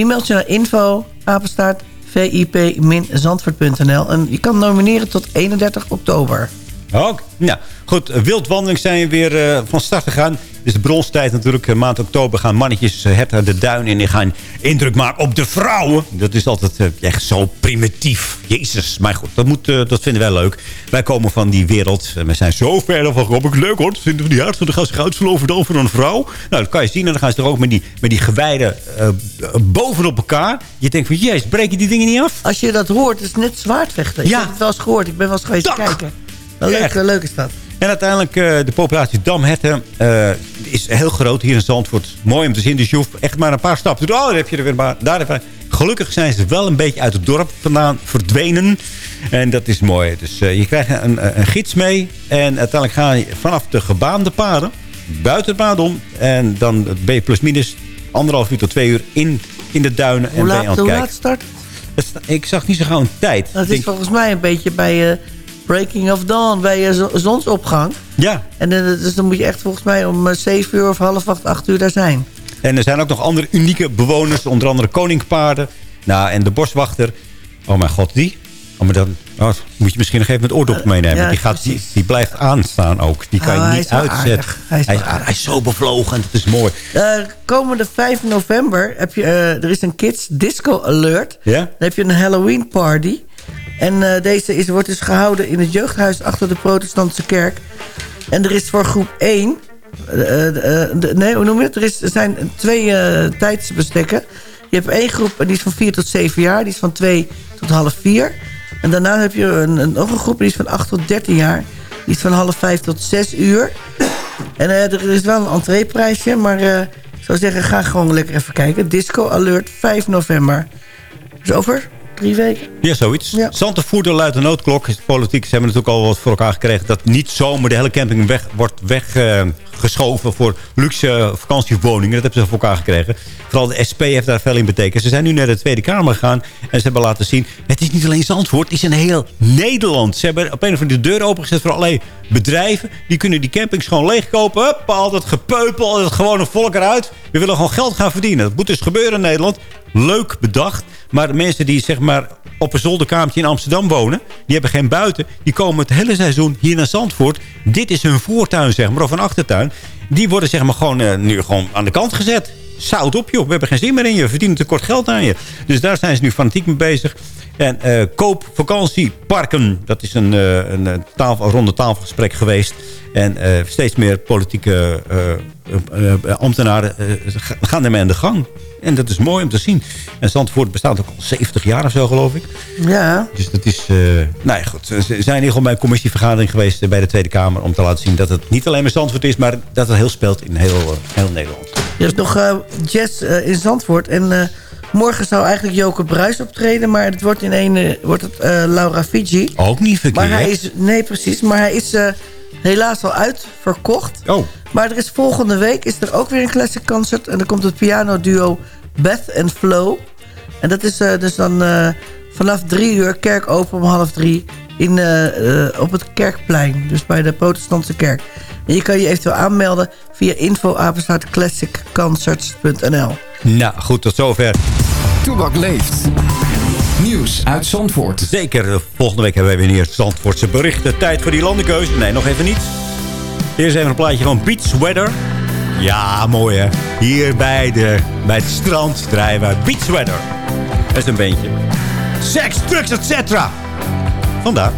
e-mailtje naar info apenstaart vip-zandvoort.nl en je kan nomineren tot 31 oktober. Nou, goed. Wildwandeling zijn weer eh, van start gegaan. Het is de bronstijd natuurlijk. Eh, Maand oktober gaan mannetjes uh, herten de duin in. Die gaan indruk maken op de vrouwen. Dat is altijd eh, echt zo primitief. Jezus. Maar goed, dat, moet, eh, dat vinden wij leuk. Wij komen van die wereld. En we zijn zo ver van Rob ik leuk hoor. Dat vinden we niet uit. Dan gaan ze zich uitsloven dan voor een vrouw. Nou, dat kan je zien. En dan gaan ze er ook met die, met die gewijden eh, bovenop elkaar. Je denkt van, jezus, breek je die dingen niet af? Als je dat hoort, is het net zwaardvechten. Ik Ja. heb het wel eens gehoord. Ik ben wel eens geweest kijken. Ja, leuk, eh, leuk is dat. En uiteindelijk, eh, de populatie damherten eh, is heel groot hier in Zandvoort. Mooi om te zien, dus je hoeft echt maar een paar stappen te doen. Oh, daar heb je er weer maar. Daar even. Gelukkig zijn ze wel een beetje uit het dorp vandaan verdwenen. En dat is mooi. Dus je krijgt een, een gids mee. En uiteindelijk ga je vanaf de gebaande paden, buiten het pad om. En dan ben je plusminus anderhalf uur tot twee uur in, in de duinen. Hoe en ben je aan het hoe kijken. laat start het? Ik zag niet zo gauw een tijd. Dat is denk- volgens mij een beetje bij eh, Breaking of Dawn, bij eh, zo- zonsopgang. Ja. En eh, dus dan moet je echt volgens mij om eh, 7 uur of half acht, 8 uur daar zijn. En er zijn ook nog andere unieke bewoners. Onder andere koninkpaarden. Nou, en de boswachter. Oh mijn god, die? Oh, maar dan oh, moet je misschien nog even met oordop meenemen. ja, die, gaat, die, die blijft aanstaan ook. Die kan Oh, je hij niet uitzetten. Hij is hij, hij is zo bevlogen en dat is mooi. Eh, komende 5 november heb je, eh, er is een Kids Disco Alert. Ja? Dan heb je een Halloween party. En eh, deze is, wordt dus gehouden in het jeugdhuis achter de protestantse kerk. En er is voor groep 1... eh, eh, nee, hoe noem je het? Er, is, zijn twee tijdsbestekken. Je hebt één groep die is van 4 tot 7 jaar. Die is van 2 tot half 4. En daarna heb je een, een, nog een groep die is van 8 tot 13 jaar. Die is van half 5 tot 6 uur. En eh, er is wel een entreeprijsje, maar eh, ik zou zeggen, ga gewoon lekker even kijken. Disco Alert, 5 november. Dus over drie weken. Ja, zoiets. Ja. Luidt de noodklok. Politiek ze hebben natuurlijk al wat voor elkaar gekregen... dat niet zomaar de hele camping weg, wordt weggeschoven voor luxe vakantiewoningen. Dat hebben ze voor elkaar gekregen. Vooral de SP heeft daar veel in betekend. Ze zijn nu naar de Tweede Kamer gegaan en ze hebben laten zien... het is niet alleen Zandvoort, het is een heel Nederland. Ze hebben op een of andere de deur opengezet voor allerlei bedrijven. Die kunnen die campings gewoon leegkopen. Hup, al dat gepeupel, al dat gewone volk eruit. We willen gewoon geld gaan verdienen. Dat moet dus gebeuren in Nederland. Leuk bedacht. Maar de mensen die zeg maar op een zolderkamertje in Amsterdam wonen... die hebben geen buiten. Die komen het hele seizoen hier naar Zandvoort. Dit is hun voortuin, zeg maar, of een achtertuin. Die worden zeg maar gewoon, eh, nu gewoon aan de kant gezet. Zout op, joh. We hebben geen zin meer in je. We verdienen tekort geld aan je. Dus daar zijn ze nu fanatiek mee bezig. En eh, koop vakantieparken. Dat is een, eh, een, ronde tafelgesprek geweest. En steeds meer politieke ambtenaren ga- gaan ermee aan de gang. En dat is mooi om te zien. En Zandvoort bestaat ook al 70 jaar of zo, geloof ik. Ja. Dus dat is... eh nou ja, goed. Ze zijn geval bij een commissievergadering geweest eh, bij de Tweede Kamer... om te laten zien dat het niet alleen maar Zandvoort is... maar dat het heel speelt in heel, eh, heel Nederland. Je hebt nog eh, jazz in Zandvoort. En morgen zou eigenlijk Joke Bruis optreden. Maar het wordt in een wordt het Laura Fiji. Ook niet verkeerd. Maar hij is, nee, precies. Maar hij is helaas al uitverkocht. Oh. Maar er is volgende week is er ook weer een classic concert. En dan komt het pianoduo Beth and Flo. En dat is eh, dus dan eh, vanaf drie uur kerk open om half drie. In, eh, op het Kerkplein. Dus bij de protestantse kerk. En je kan je eventueel aanmelden via info-classicconcerts.nl Nou, goed, tot zover. Toebak leeft. Nieuws uit Zandvoort. Zeker, volgende week hebben wij weer hier Zandvoortse berichten. Tijd voor die landenkeuze. Nee, nog even niet. Eerst even een plaatje van Beach Weather. Ja, mooi hè. Hier bij, de, bij het strand draaien we Beach Weather. Dat is een beentje. Sex, drugs, etc. Vandaar.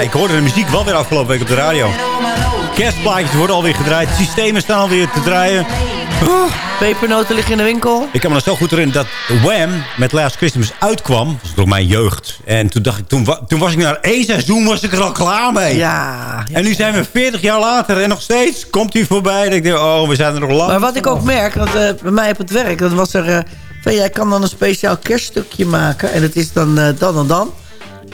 Ja, ik hoorde de muziek wel weer afgelopen week op de radio. Kerstplaatjes worden alweer gedraaid. Systemen staan alweer te draaien. Pepernoten liggen in de winkel. Ik kan me nog zo goed erin dat Wham met Last Christmas uitkwam. Dat was door mijn jeugd. En toen dacht ik, toen, wa- toen was ik na één seizoen was ik er al klaar mee. Ja. En nu zijn we 40 jaar later en nog steeds komt hij voorbij. En ik denk, oh, we zijn er nog lang. Maar wat ik ook merk, want, eh, bij mij op het werk, dan was er... eh, van, jij kan dan een speciaal kerststukje maken. En het is dan eh, dan en dan.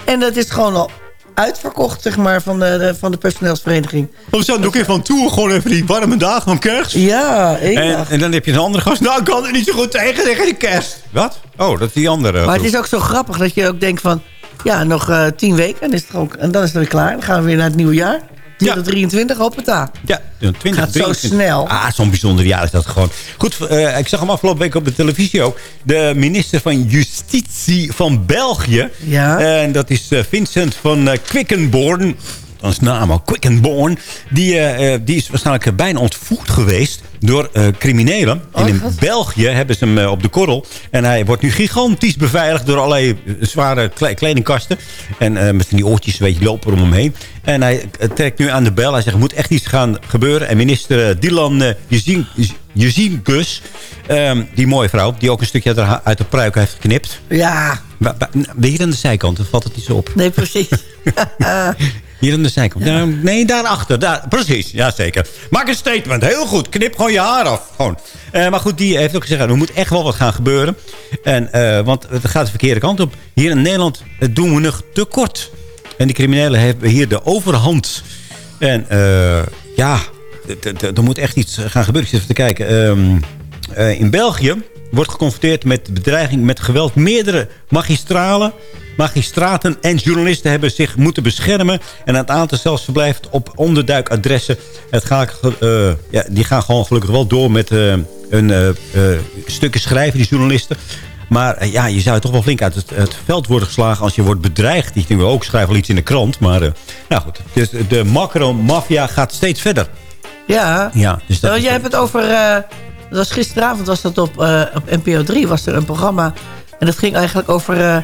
En dat is gewoon al uitverkocht, zeg maar, van de, de- van de personeelsvereniging. We zijn ook even van toe, gewoon even die warme dagen van kerst. Ja, één En, dag. en dan heb je een andere gast. Nou, ik kan er niet zo goed tegen, tegen de kerst. Wat? Oh, dat is die andere. Maar het is ook zo grappig dat je ook denkt van... Ja, nog eh, tien weken en, is het ook, en dan is het weer klaar. Dan gaan we weer naar het nieuwe jaar. 2023, hoppata. Ja, 20, Gaat zo 23. snel. Ah, zo'n bijzonder jaar is dat gewoon. Goed, eh, ik zag hem afgelopen week op de televisie ook. De minister van Justitie van België. Ja. En dat is eh, Vincent van eh, Quickenborn. Dat is naam al, Quickenborn. Die, eh, eh, die is waarschijnlijk eh, bijna ontvoerd geweest door criminelen. en in België hebben ze hem op de korrel. En hij wordt nu gigantisch beveiligd door allerlei zware kle- kledingkasten. En met van die oortjes weet je, lopen om hem heen. En hij trekt nu aan de bel. Hij zegt, er moet echt iets gaan gebeuren. En minister Dylan Gus, ehm, die mooie vrouw... die ook een stukje uit de, pruik heeft geknipt. Ja. Ba- Hier aan de zijkant, dan valt het niet zo op. Nee, precies. Hier aan de zijkant. Nou, nee, daarachter. Daar, precies, ja zeker. Maak een statement. Heel goed. Knip gewoon je haar af. Gewoon. Eh, maar goed, die heeft ook gezegd... er moet echt wel wat gaan gebeuren. En, eh, want het gaat de verkeerde kant op. Hier in Nederland eh, doen we nog tekort. En die criminelen hebben hier de overhand. En ja, er moet echt iets gaan gebeuren. Ik zit even te kijken. Ehm, eh, in België wordt geconfronteerd met bedreiging met geweld. Meerdere magistralen, magistraten en journalisten hebben zich moeten beschermen. En het aantal zelfs verblijft op onderduikadressen. Het gaat, eh, ja, die gaan gewoon gelukkig wel door met hun eh, eh, stukken schrijven, die journalisten. Maar ja, je zou toch wel flink uit het, het veld worden geslagen als je wordt bedreigd. Ik denk wel ook, schrijf wel iets in de krant. Maar nou goed, dus de macro-mafia gaat steeds verder. Ja. Ja, dus dat Nou, jij hebt het over... dat was gisteravond was dat op, eh, op NPO 3 was er een programma. En dat ging eigenlijk over eh,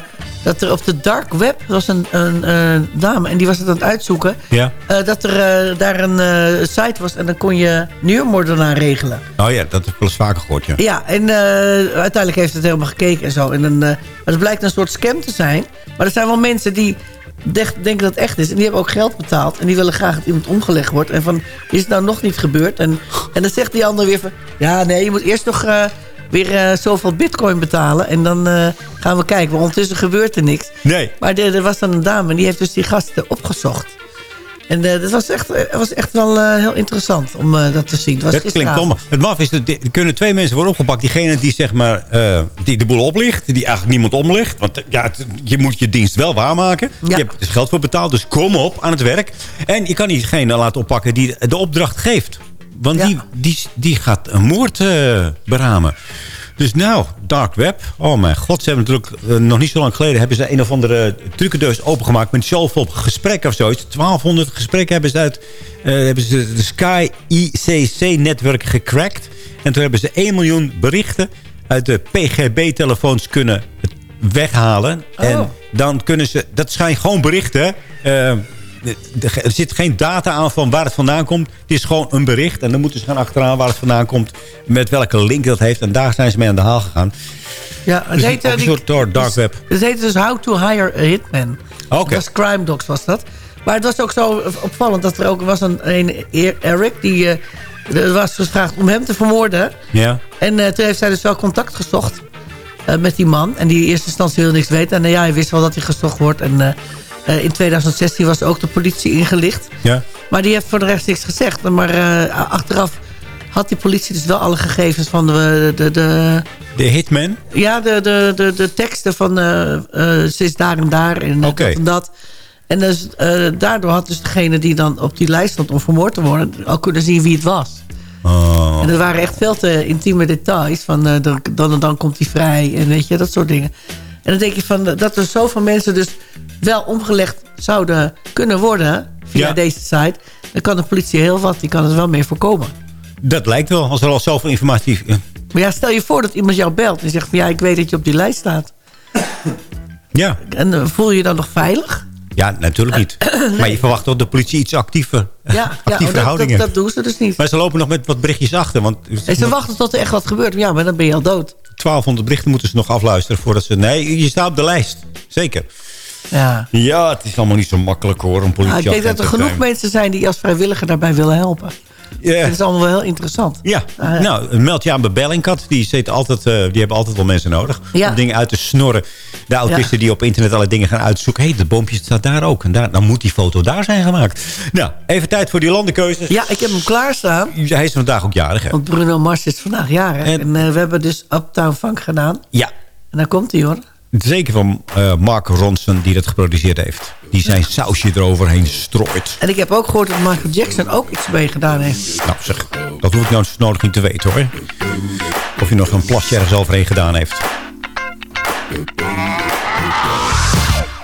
dat er op de dark web... was een, een eh, dame en die was het aan het uitzoeken... Ja. dat er daar een site was en dan kon je huurmoordenaar regelen. Oh ja, dat heb ik wel eens vaker gehoord, ja. Ja, en uiteindelijk heeft het helemaal gekeken en zo. En dan, maar het blijkt een soort scam te zijn. Maar er zijn wel mensen die denken dat het echt is. En die hebben ook geld betaald. En die willen graag dat iemand omgelegd wordt. En van, is het nou nog niet gebeurd? En, en dan zegt die ander weer van... Ja, nee, je moet eerst nog eh, weer eh, zoveel bitcoin betalen. En dan eh, gaan we kijken. Maar ondertussen gebeurt er niks. Nee. Maar er, er was dan een dame en die heeft dus die gasten opgezocht. En eh, dat was echt, eh, was echt wel eh, heel interessant om dat te zien. Het was Dat klinkt dom. Het maf is dat er kunnen twee mensen worden opgepakt. Diegene die zeg maar die de boel oplicht. Die eigenlijk niemand omlicht. Want ja, het- je moet je dienst wel waarmaken. Je hebt er dus geld voor betaald. Dus kom op aan het werk. En je kan niet degene laten oppakken die de opdracht geeft. Want die, die, die gaat een moord beramen. Dus nou, dark web. Oh mijn god, ze hebben natuurlijk eh, nog niet zo lang geleden... hebben ze een of andere trucendoos opengemaakt... met zoveel gesprekken of zoiets. 1200 gesprekken hebben ze uit... eh, hebben ze de Sky ICC-netwerk gecrackt. En toen hebben ze 1 miljoen berichten... uit de PGB-telefoons kunnen weghalen. En dan kunnen ze... Dat zijn gewoon berichten... eh, de- de- er zit geen data aan van waar het vandaan komt. Het is gewoon een bericht. En dan moeten ze gaan achteraan waar het vandaan komt. Met welke link dat heeft. En daar zijn ze mee aan de haal gegaan. Ja, het Dus heet, een soort door- dark web. Het heette dus How to Hire a Hitman. Oké. Dat was Crime Docs was dat. Maar het was ook zo opvallend dat er ook was een, een Eric... die eh, er was gevraagd om hem te vermoorden. Ja. En eh, toen heeft zij dus wel contact gezocht eh, met die man. En die in eerste instantie heel niks weet. En ja, hij wist wel dat hij gezocht wordt. En in 2016 was ook de politie ingelicht. Ja. Maar die heeft voor de rest niks gezegd. Maar eh, achteraf had die politie dus wel alle gegevens van de... de, de De hitman? ja, de, de, de, de teksten van eh, eh, ze is daar en daar en eh, dat en dat. En dus, eh, daardoor had dus degene die dan op die lijst stond om vermoord te worden... al kunnen zien wie het was. Oh. En dat waren echt veel te intieme details. Van eh, dan en dan komt hij vrij en weet je, dat soort dingen. En dan denk je van eh, dat er zoveel mensen dus wel omgelegd zouden kunnen worden... via Ja. deze site. Dan kan de politie heel wat, die kan het wel mee voorkomen. Dat lijkt wel. Als er al zoveel informatie... Maar ja, stel je voor dat iemand jou belt en zegt van... ja, ik weet dat je op die lijst staat. Ja. En eh, voel je je dan nog veilig? Ja, natuurlijk niet. Maar je verwacht toch de politie iets actiever. Ja, ja actieve oh, dat, dat, dat doen ze dus niet. Maar ze lopen nog met wat berichtjes achter. Want En ze wachten tot er echt wat gebeurt. Ja, maar dan ben je al dood. 1200 berichten moeten ze nog afluisteren voordat ze... Nee, je staat op de lijst. Zeker. Ja. Ja, het is allemaal niet zo makkelijk hoor, een Ja, politie ik denk dat er genoeg mensen zijn die als vrijwilliger daarbij willen helpen. Ja. Dat is allemaal wel heel interessant. Ja, Ah, ja. nou, meld je aan bij Bellingcat. Die, zit altijd, eh, die hebben altijd wel mensen nodig Ja. om dingen uit te snorren. De autisten die op internet allerlei dingen gaan uitzoeken. Hé, hey, dat boompje staat daar ook. En daar, dan moet die foto daar zijn gemaakt. Nou, even tijd voor die landenkeuzes. Ja, ik heb hem klaarstaan. Hij is vandaag ook jarig, hè? Want Bruno Mars is vandaag jarig. En, eh, we hebben dus Uptown Funk gedaan. Ja, En daar komt hij hoor. Zeker van eh, Mark Ronson die dat geproduceerd heeft. Die zijn sausje eroverheen strooit. En ik heb ook gehoord dat Michael Jackson ook iets mee gedaan heeft. Nou zeg, dat hoef ik nou nodig niet te weten hoor. Of hij nog een plasje ergens overheen gedaan heeft.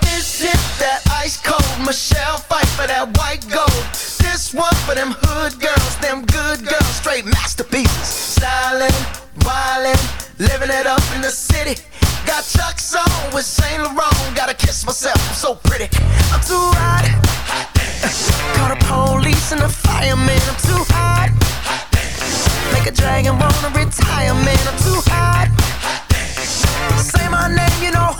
This is that ice cold Michelle fight for that white gold. This one for them hood girls, them good girls, straight masterpieces. Stylin', wildin', living it up in the city. Got Chuck's on with Saint Laurent. Gotta kiss myself, I'm so pretty. I'm too hot. Call the police and the fireman. I'm too hot. Make a dragon wanna retire, man. I'm too hot. Say my name, you know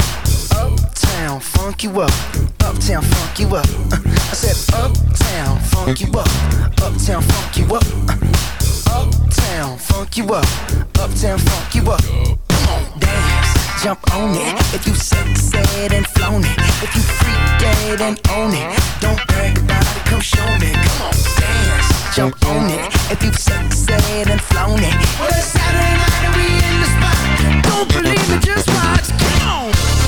Uptown, funk you up. Uptown, funk you up. Uh, I said, Uptown, funk you up. Uptown, funk you up. Uh, Uptown, funk you up. Uptown, funk you up. Come on, dance, jump on it. If you said and flown it. If you freak dead and own it. Don't brag about it, come show me. Come on, dance, jump on it. If you said and flown it. Well, it's Saturday night and we in the spot. Don't believe me, just watch. Come on.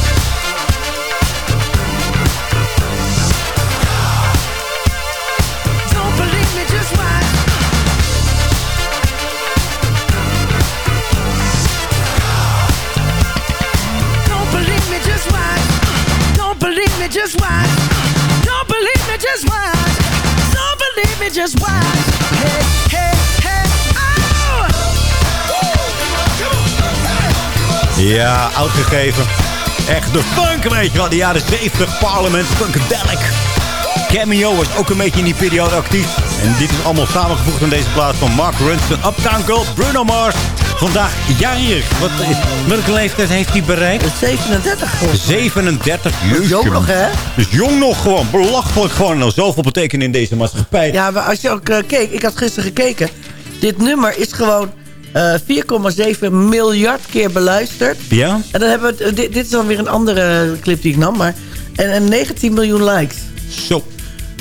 Just. Don't believe me, just. Don't believe me, just hey, hey, oh! Ja, oud gegeven. Echt de funk, weet je wel. De jaren 70, Parliament, Funkadelic. Cameo was ook een beetje in die periode actief. En dit is allemaal samengevoegd in deze plaats van Mark Ronson, Uptown Girl, Bruno Mars, vandaag jarig. Wat, welke leeftijd heeft hij bereikt? 37 gewoon. 37, is jong nog, hè? Dus jong nog gewoon. Belachelijk gewoon. Nou, zoveel betekenen in deze maatschappij. Ja, maar als je ook eh, keek, ik had gisteren gekeken. Dit nummer is gewoon eh 4,7 miljard keer beluisterd. Ja? En dan hebben we, dit, dit is dan weer een andere clip die ik nam, maar... En, en 19 miljoen likes. Zo.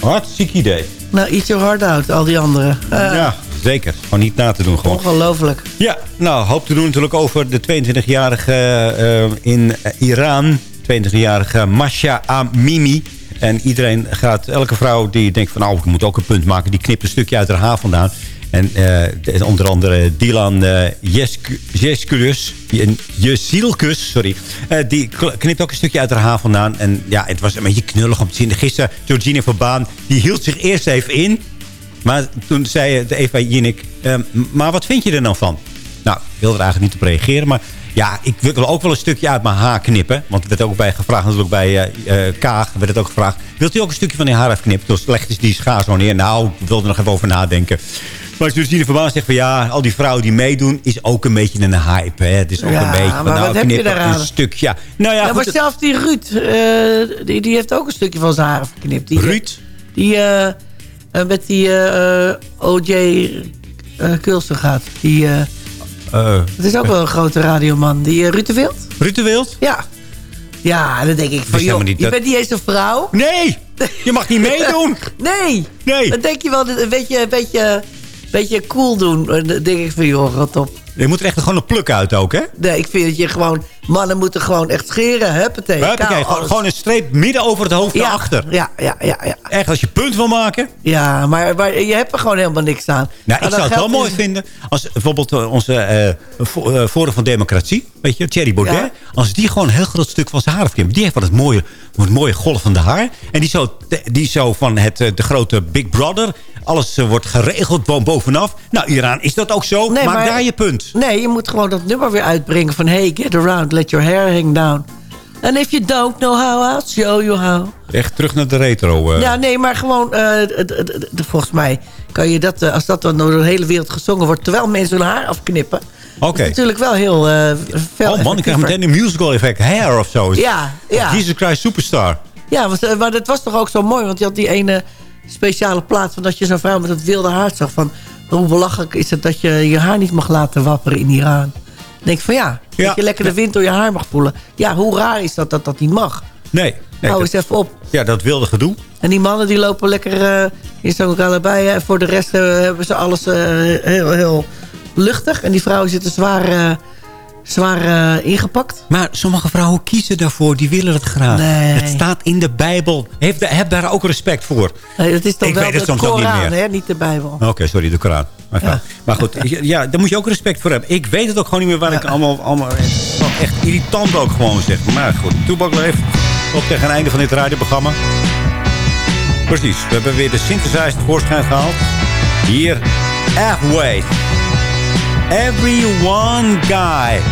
Hartstikke idee. Nou, eat your heart out, al die anderen. Eh, ja, zeker. Gewoon niet na te doen gewoon. Ongelooflijk. Ja, nou, hoop te doen natuurlijk over de 22-jarige eh, in eh, Iran. 22-jarige Masha Amini. En iedereen gaat, elke vrouw die denkt van... nou, ik moet ook een punt maken... die knipt een stukje uit haar haar vandaan. En eh, de- onder andere Dylan eh Jeskulus... die- Jezielkus, sorry. eh, die knipt ook een stukje uit haar haar vandaan. En ja, het was een beetje knullig om te zien. Gisteren, Georgina Verbaan, die hield zich eerst even in... Maar toen zei de Eva Jinek, ehm, maar wat vind je er nou van? Nou, ik wilde er eigenlijk niet op reageren. Maar ja, ik wil ook wel een stukje uit mijn haar knippen. Want er werd ook bij gevraagd, natuurlijk bij eh eh, Kaag werd het ook gevraagd. Wilt u ook een stukje van die haar afknippen? Toen legde ze die schaar zo neer. Nou, ik wilde er nog even over nadenken. Maar Justine Verbaan zegt van ja, al die vrouwen die meedoen... is ook een beetje een hype. Hè? Het is ook Ja, een beetje van maar nou, wat heb je knippen daaraan? een stukje. Ja, nou ja, maar zelfs die Ruud, eh, die, die heeft ook een stukje van zijn haren verknipt. Die, Ruud? Die eh, eh, met die eh, eh, OJ eh Kulsen gaat. Die, eh, eh, het is ook wel een grote radioman. Die Ruud de Wild? Ruud de Wild? Ja. Ja, dan denk ik van, joh, je dat- bent niet eens een vrouw. Nee, je mag niet meedoen. nee. Nee. Dan denk je wel een beetje, een beetje, een beetje cool doen. En dan denk ik van, joh, rot op. Je moet er echt gewoon een pluk uit ook, hè? Nee, ik vind dat je gewoon... Mannen moeten gewoon echt scheren, huppatee. Huppakee, Kaal, gewoon, gewoon een streep midden over het hoofd Ja, erachter. Ja, ja, ja, ja. Echt, als je punt wil maken. Ja, maar, maar je hebt er gewoon helemaal niks aan. Nou, Maar ik zou het wel mooi vinden als bijvoorbeeld eh, onze eh, vo- eh, Forum van Democratie, weet je, Thierry Baudet, Ja. als die gewoon een heel groot stuk van zijn haar afknipt. Die heeft van het mooie, het mooie golvende haar. En die zo, die zo van het, eh, de grote Big Brother, alles eh, wordt geregeld bo- bovenaf. Nou, Iran, is dat ook zo? Nee, Maak maar- daar je punt. Nee, je moet gewoon dat nummer weer uitbrengen van... Hey, get around, let your hair hang down. And if you don't know how, I'll show you how. Echt terug naar de retro. eh. Ja, nee, maar gewoon... eh, volgens mij kan je dat... eh, als dat dan door de hele wereld gezongen wordt... terwijl mensen hun haar afknippen... Oké. is natuurlijk wel heel veel Oh man, ik krijg meteen een musical effect. Hair of zo. Ja, ja. Of Jesus Christ Superstar. Ja, want, maar dat was toch ook zo mooi. Want je had die ene speciale plaat... van dat je zo'n vrouw met dat wilde haar zag. Van hoe belachelijk is het dat je je haar niet mag laten wapperen in Iran. Dan denk ik van ja, Ja. dat je lekker de wind door je haar mag voelen. Ja, hoe raar is dat dat dat niet mag? Nee. nee Hou eens even op. ja, dat wilde gedoe. En die mannen die lopen lekker eh in zo'n allebei. En voor de rest eh, hebben ze alles eh, heel, heel luchtig. En die vrouwen zitten zwaar, eh, zwaar eh, ingepakt. Maar sommige vrouwen kiezen daarvoor, die willen het graag. Nee. Het staat in de Bijbel. Heb, heb daar ook respect voor. Nee, dat is toch Ik wel weet het de soms ook niet Koran, meer. hè? niet de Bijbel. Oké, sorry, de Koran. Maar, Ja. maar goed, ja, daar moet je ook respect voor hebben. Ik weet het ook gewoon niet meer waar ik allemaal... allemaal wel echt irritant ook gewoon zeg. Maar goed, Toebak leeft op tegen het einde van dit radioprogramma. Precies, we hebben weer de synthesizer tevoorschijn gehaald. Hier, halfway. Every one guy.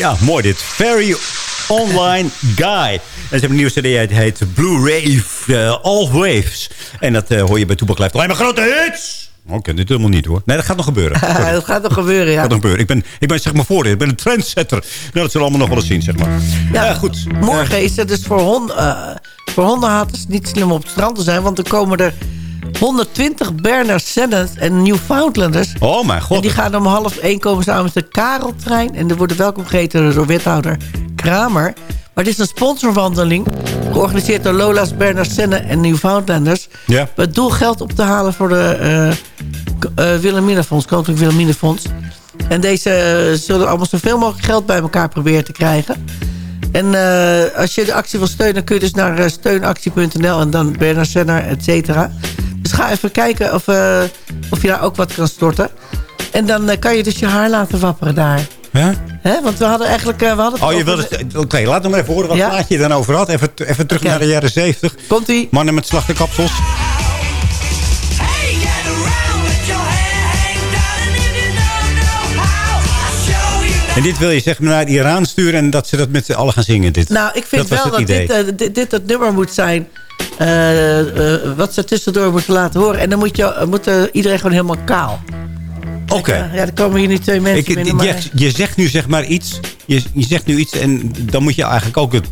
Ja, mooi dit. Very Online Guy. En ze hebben een nieuwe cd, het heet Blue Rave eh, All Waves. En dat eh, hoor je bij Toepak Live. Alleen maar grote hits! Oh, ik ken dit helemaal niet hoor. Nee, dat gaat nog gebeuren. Dat gaat nog gebeuren, ja. gaat nog gebeuren. Ik ben, ik ben zeg maar voor Ik ben een trendsetter. Nou, dat zullen we allemaal nog wel eens zien, zeg maar. Ja, goed. Morgen is het dus voor, hond, eh, voor hondenhaters niet slim op het strand te zijn. Want er komen er 120 Bernard Sennets en Newfoundlanders. Oh mijn god. En die gaan om half één komen samen met de Kareltrein. En er worden welkom geheten door wethouder Kramer. Maar het is een sponsorwandeling. Georganiseerd door Lola's Bernard Senne en Newfoundlanders. Ja. Met het doel geld op te halen voor de K- eh, Wilhelminafonds. Koninklijk Wilhelminafonds. En deze eh, zullen allemaal zoveel mogelijk geld bij elkaar proberen te krijgen. En als je de actie wil steunen, kun je dus naar steunactie.nl en dan Bernard Senner, et cetera. Dus ga even kijken of, eh, of je daar ook wat kan storten. En dan eh, kan je dus je haar laten wapperen daar. Ja? Hè? Want we hadden eigenlijk... eh, we hadden Oh, je wilde... Oké, laat hem even horen wat Ja? plaatje je dan over had. Even, even terug naar de jaren 70. Komt-ie. Mannen met slachterkapsels. En dit wil je zeg maar naar Iran sturen en dat ze dat met z'n allen gaan zingen. Dit. Nou, ik vind dat wel dat dit, eh, dit, dit het nummer moet zijn... eh, eh, wat ze tussendoor moeten laten horen. En dan moet, je, moet iedereen gewoon helemaal kaal. Oké. Ja, er komen hier nu twee mensen Ik, binnen. je, je zegt nu zeg maar iets. Je, je zegt nu iets en dan moet je eigenlijk ook het...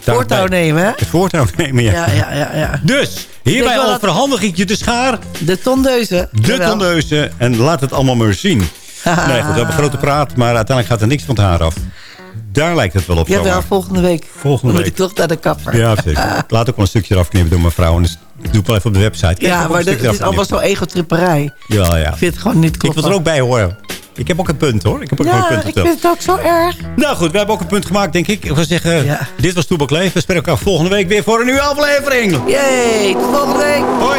voortouw nemen, hè? Het voortouw nemen, ja. Ja, ja, ja. ja. Dus, hierbij overhandig ik je de schaar. De tondeuze. De tondeuze. En laat het allemaal maar zien. nee, goed, we hebben grote praat, maar uiteindelijk gaat er niks van het haar af. Daar lijkt het wel op. Jawel, zomaar. volgende week. Volgende Dan moet week. ik toch naar de kapper. Ja, zeker. Laat ook wel een stukje eraf knippen door mevrouw. En dus doe ik wel even op de website. Kijk, Ja, maar stukje is allemaal knippen. zo egotripperij. Ja, ja. Ik vind het gewoon niet Ik kloppen. wil er ook bij horen. Ik heb ook een punt hoor. Ik heb ook wel een Ja, punt ik verteld. vind het ook zo erg. Nou goed, we hebben ook een punt gemaakt, denk ik. Ik wil zeggen, dit was Toebak Leef. We spreken elkaar volgende week weer voor een nieuwe aflevering. Yay, tot volgende week. Hoi.